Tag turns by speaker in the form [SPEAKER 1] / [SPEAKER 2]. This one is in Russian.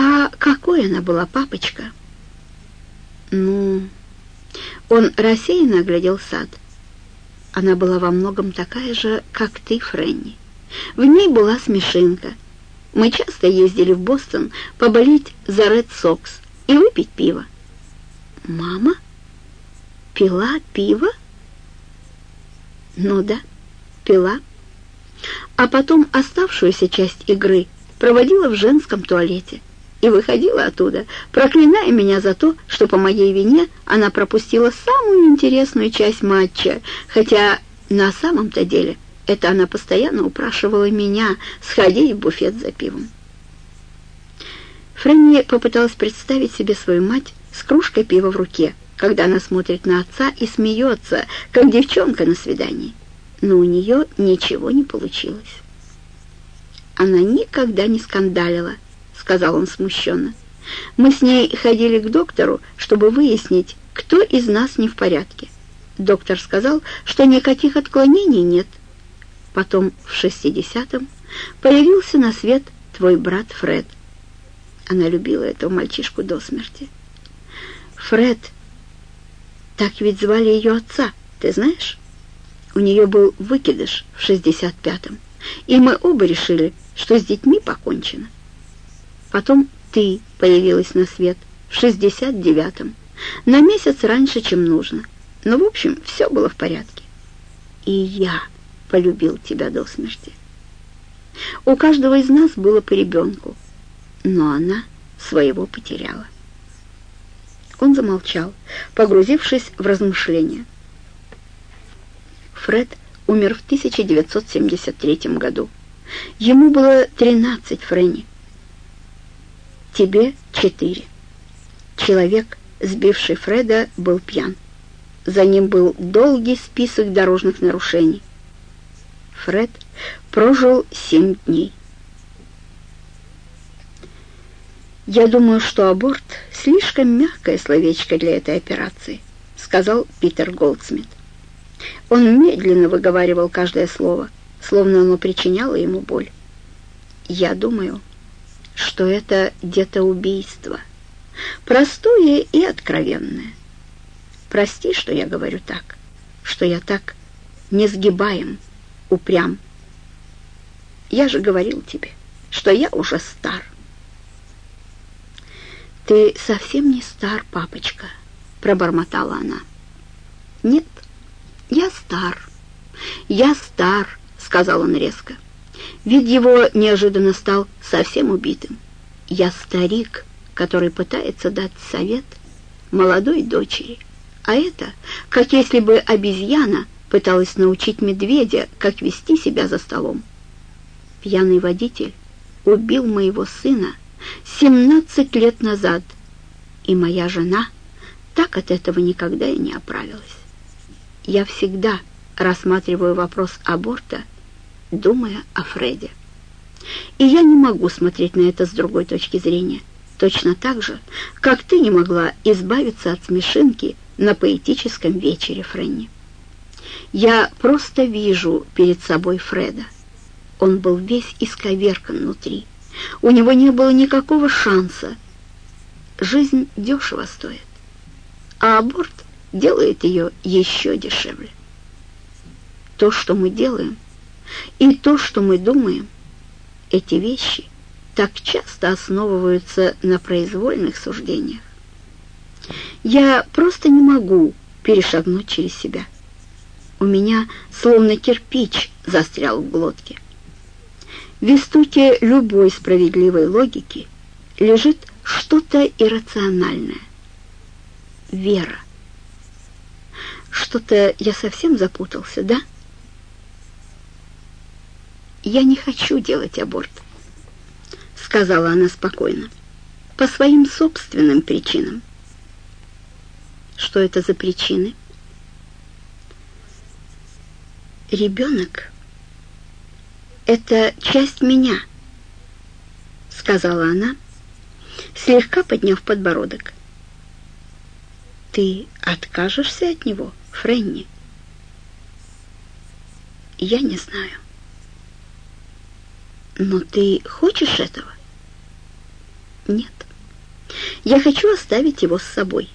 [SPEAKER 1] «А какой она была, папочка?» «Ну...» Он рассеянно оглядел сад. Она была во многом такая же, как ты, Фрэнни. В ней была смешинка. Мы часто ездили в Бостон поболеть за Ред Сокс и выпить пиво. «Мама? Пила пиво?» «Ну да, пила. А потом оставшуюся часть игры проводила в женском туалете и выходила оттуда, проклиная меня за то, что по моей вине она пропустила самую интересную часть матча, хотя на самом-то деле это она постоянно упрашивала меня сходить в буфет за пивом. Фрэнни попыталась представить себе свою мать с кружкой пива в руке, когда она смотрит на отца и смеется, как девчонка на свидании. Но у нее ничего не получилось. Она никогда не скандалила, сказал он смущенно. «Мы с ней ходили к доктору, чтобы выяснить, кто из нас не в порядке. Доктор сказал, что никаких отклонений нет. Потом в шестидесятом появился на свет твой брат Фред. Она любила этого мальчишку до смерти. Фред, так ведь звали ее отца, ты знаешь? У нее был выкидыш в шестьдесят пятом, и мы оба решили, что с детьми покончено. Потом ты появилась на свет в шестьдесят девятом, на месяц раньше, чем нужно. Но, в общем, все было в порядке. И я полюбил тебя до смерти. У каждого из нас было по ребенку, но она своего потеряла. Он замолчал, погрузившись в размышления. Фред умер в 1973 году. Ему было 13, Фрэнни тебе четыре. Человек, сбивший Фреда, был пьян. За ним был долгий список дорожных нарушений. Фред прожил семь дней. «Я думаю, что аборт — слишком мягкое словечко для этой операции», — сказал Питер Голдсмит. Он медленно выговаривал каждое слово, словно оно причиняло ему боль. «Я думаю, что это где-то убийство, простое и откровенное. Прости, что я говорю так, что я так несгибаем, упрям. Я же говорил тебе, что я уже стар. «Ты совсем не стар, папочка», — пробормотала она. «Нет, я стар, я стар», — сказал он резко. Вид его неожиданно стал совсем убитым. Я старик, который пытается дать совет молодой дочери. А это, как если бы обезьяна пыталась научить медведя, как вести себя за столом. Пьяный водитель убил моего сына 17 лет назад, и моя жена так от этого никогда и не оправилась. Я всегда рассматриваю вопрос аборта думая о Фреде. И я не могу смотреть на это с другой точки зрения, точно так же, как ты не могла избавиться от смешинки на поэтическом вечере Френни. Я просто вижу перед собой Фреда. Он был весь исковеркан внутри. У него не было никакого шанса. Жизнь дешево стоит, а аборт делает ее еще дешевле. То, что мы делаем — и то, что мы думаем, эти вещи так часто основываются на произвольных суждениях. Я просто не могу перешагнуть через себя. У меня словно кирпич застрял в глотке. В истуте любой справедливой логики лежит что-то иррациональное. Вера. Что-то я совсем запутался, да? «Я не хочу делать аборт», — сказала она спокойно, — «по своим собственным причинам». «Что это за причины?» «Ребенок — это часть меня», — сказала она, слегка подняв подбородок. «Ты откажешься от него, Фрэнни?» «Я не знаю». «Но ты хочешь этого?» Нет. Я хочу оставить его с собой.